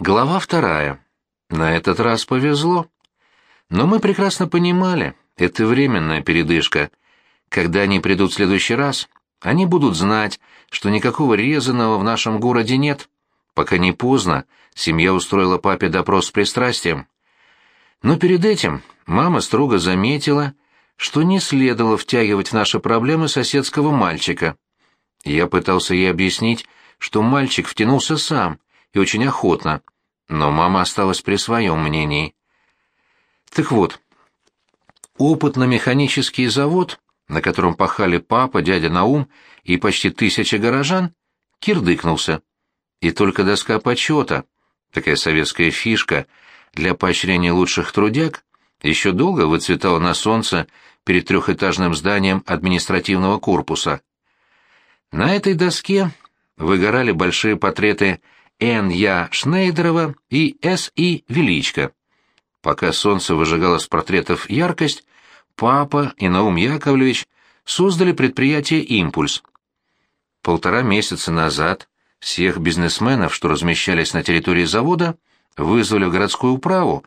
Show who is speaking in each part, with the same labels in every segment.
Speaker 1: Глава вторая. На этот раз повезло. Но мы прекрасно понимали, это временная передышка. Когда они придут в следующий раз, они будут знать, что никакого резаного в нашем городе нет. Пока не поздно, семья устроила папе допрос с пристрастием. Но перед этим мама строго заметила, что не следовало втягивать в наши проблемы соседского мальчика. Я пытался ей объяснить, что мальчик втянулся сам и очень охотно, но мама осталась при своем мнении. Так вот, опытно-механический завод, на котором пахали папа, дядя Наум и почти тысяча горожан, кирдыкнулся. И только доска почета, такая советская фишка для поощрения лучших трудяг, еще долго выцветала на солнце перед трехэтажным зданием административного корпуса. На этой доске выгорали большие портреты Н. Я. Шнейдерова и С. И. Величко. Пока солнце выжигало с портретов яркость, папа и Наум Яковлевич создали предприятие «Импульс». Полтора месяца назад всех бизнесменов, что размещались на территории завода, вызвали в городскую управу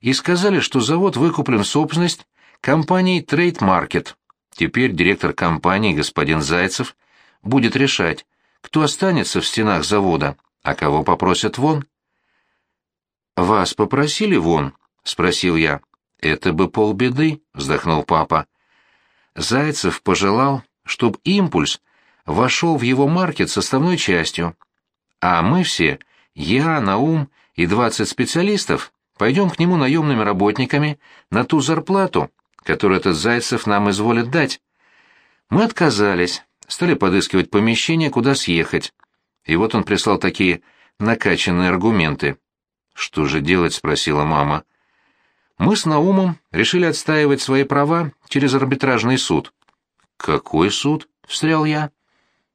Speaker 1: и сказали, что завод выкуплен в собственность компанией Trade Market. Теперь директор компании, господин Зайцев, будет решать, кто останется в стенах завода, а кого попросят вон. «Вас попросили вон?» — спросил я. «Это бы полбеды», — вздохнул папа. Зайцев пожелал, чтоб импульс вошел в его маркет составной частью. А мы все, я, Наум и двадцать специалистов, пойдем к нему наемными работниками на ту зарплату, которую этот Зайцев нам изволит дать. Мы отказались, стали подыскивать помещение, куда съехать. И вот он прислал такие накачанные аргументы. «Что же делать?» — спросила мама. Мы с Наумом решили отстаивать свои права через арбитражный суд. «Какой суд?» — встрял я.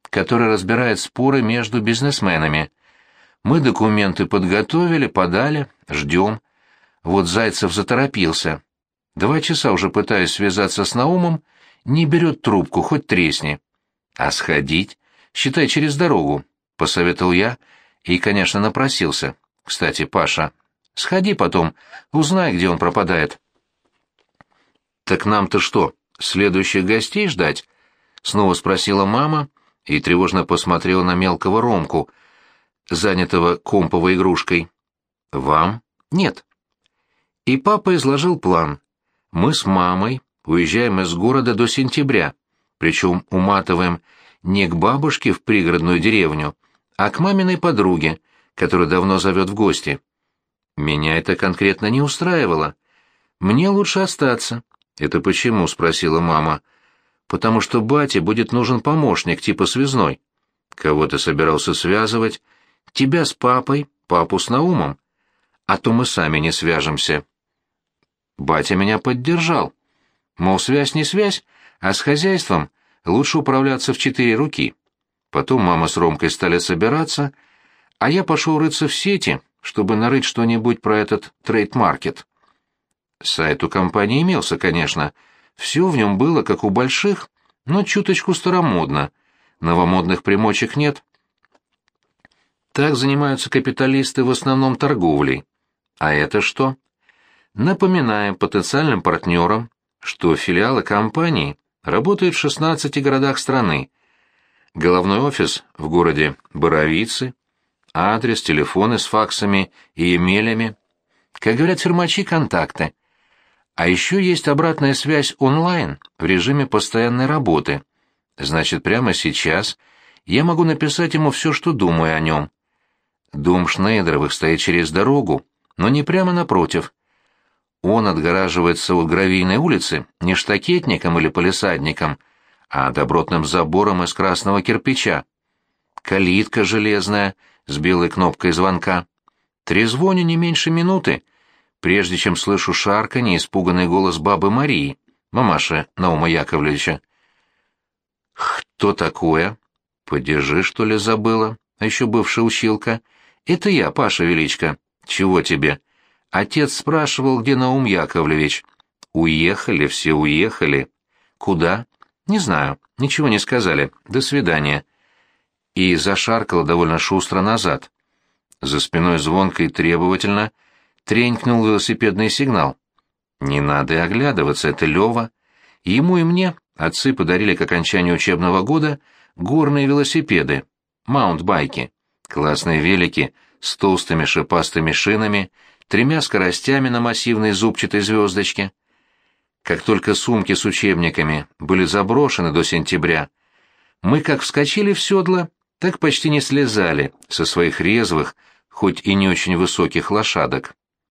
Speaker 1: «Который разбирает споры между бизнесменами. Мы документы подготовили, подали, ждем. Вот Зайцев заторопился. Два часа уже пытаюсь связаться с Наумом, не берет трубку, хоть тресни. А сходить? Считай, через дорогу, — посоветовал я и, конечно, напросился. Кстати, Паша, сходи потом, узнай, где он пропадает. «Так нам-то что, следующих гостей ждать?» — снова спросила мама и тревожно посмотрела на мелкого Ромку, занятого комповой игрушкой. «Вам? Нет». И папа изложил план. Мы с мамой уезжаем из города до сентября причем уматываем не к бабушке в пригородную деревню, а к маминой подруге, которая давно зовет в гости. Меня это конкретно не устраивало. Мне лучше остаться. Это почему? спросила мама. Потому что бате будет нужен помощник, типа связной. Кого ты собирался связывать? Тебя с папой, папу с Наумом. А то мы сами не свяжемся. Батя меня поддержал. Мол, связь не связь, а с хозяйством лучше управляться в четыре руки. Потом мама с Ромкой стали собираться, а я пошел рыться в сети, чтобы нарыть что-нибудь про этот трейд-маркет. Сайт у компании имелся, конечно. Все в нем было, как у больших, но чуточку старомодно. Новомодных примочек нет. Так занимаются капиталисты в основном торговлей. А это что? Напоминаем потенциальным партнерам, что филиалы компании работают в 16 городах страны. Головной офис в городе Боровицы, адрес, телефоны с факсами и эмелями. Как говорят фирмачи, контакты. А еще есть обратная связь онлайн в режиме постоянной работы. Значит, прямо сейчас я могу написать ему все, что думаю о нем. Дом Шнейдеровых стоит через дорогу, но не прямо напротив. Он отгораживается от гравийной улицы не штакетником или полисадником, а добротным забором из красного кирпича. Калитка железная с белой кнопкой звонка. Трезвоню не меньше минуты, прежде чем слышу шарканье испуганный голос бабы Марии, мамаши Наума Яковлевича. «Кто такое?» «Подержи, что ли, забыла?» А еще бывшая училка. «Это я, Паша Величко. Чего тебе?» Отец спрашивал, где Наум Яковлевич. Уехали, все уехали. Куда? Не знаю, ничего не сказали. До свидания. И зашаркала довольно шустро назад. За спиной звонко и требовательно тренькнул велосипедный сигнал. Не надо и оглядываться, это Лёва. Ему и мне отцы подарили к окончанию учебного года горные велосипеды, маунтбайки, классные велики с толстыми шипастыми шинами, тремя скоростями на массивной зубчатой звездочке. Как только сумки с учебниками были заброшены до сентября, мы как вскочили в седло, так почти не слезали со своих резвых, хоть и не очень высоких лошадок.